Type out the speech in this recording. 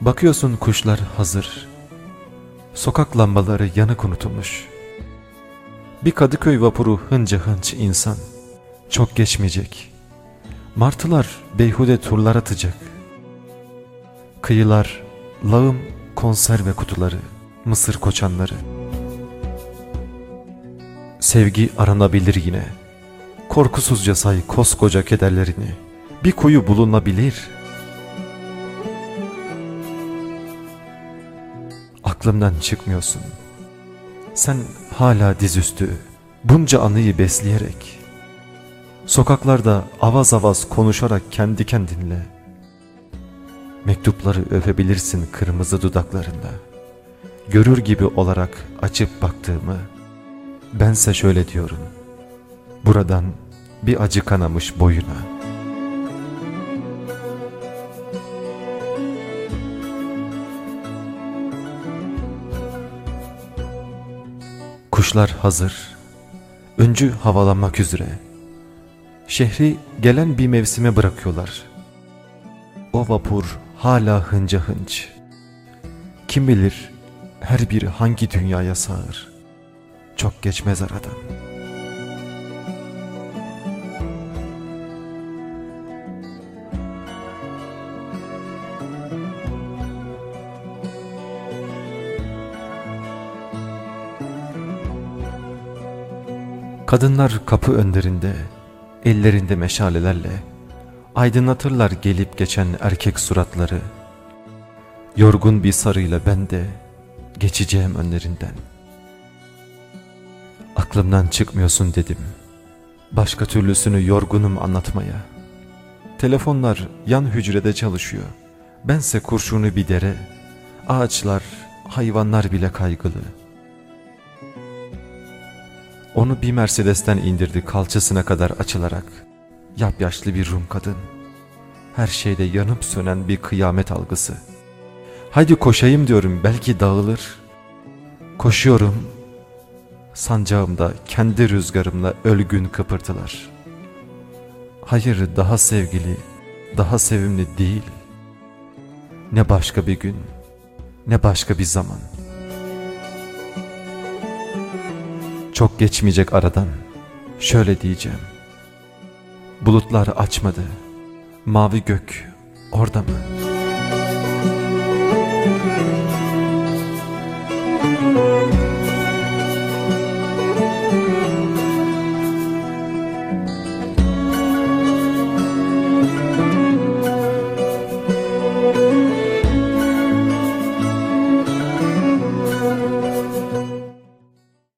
Bakıyorsun kuşlar hazır. Sokak lambaları yanık unutulmuş. Bir Kadıköy vapuru hınca hınç insan. Çok geçmeyecek. Martılar beyhude turlar atacak. Kıyılar, lağım, konserve kutuları, mısır koçanları. Sevgi aranabilir yine. Korkusuzca say koskoca kederlerini. Bir kuyu bulunabilir. Aklımdan çıkmıyorsun. Sen hala dizüstü, bunca anıyı besleyerek, sokaklarda avaz avaz konuşarak kendi kendinle, mektupları öpebilirsin kırmızı dudaklarında. Görür gibi olarak açıp baktığımı, bense şöyle diyorum, buradan bir acı kanamış boyuna.'' Kuşlar hazır. Öncü havalanmak üzere. Şehri gelen bir mevsime bırakıyorlar. O vapur hala hınca hınç. Kim bilir her biri hangi dünyaya sağır. Çok geçmez aradan.'' Kadınlar kapı önlerinde, ellerinde meşalelerle, aydınlatırlar gelip geçen erkek suratları. Yorgun bir sarıyla ben de geçeceğim önlerinden. Aklımdan çıkmıyorsun dedim. Başka türlüsünü yorgunum anlatmaya. Telefonlar yan hücrede çalışıyor. Bense kurşunu bir dere. Ağaçlar, hayvanlar bile kaygılı. Onu bir Mercedes'ten indirdi kalçasına kadar açılarak. Yapyaşlı bir Rum kadın. Her şeyde yanıp sönen bir kıyamet algısı. Haydi koşayım diyorum belki dağılır. Koşuyorum. Sancağımda kendi rüzgarımla ölgün kıpırtılar. Hayır daha sevgili, daha sevimli değil. Ne başka bir gün, ne başka bir zaman.'' Çok geçmeyecek aradan şöyle diyeceğim. Bulutlar açmadı. Mavi gök orada mı? Müzik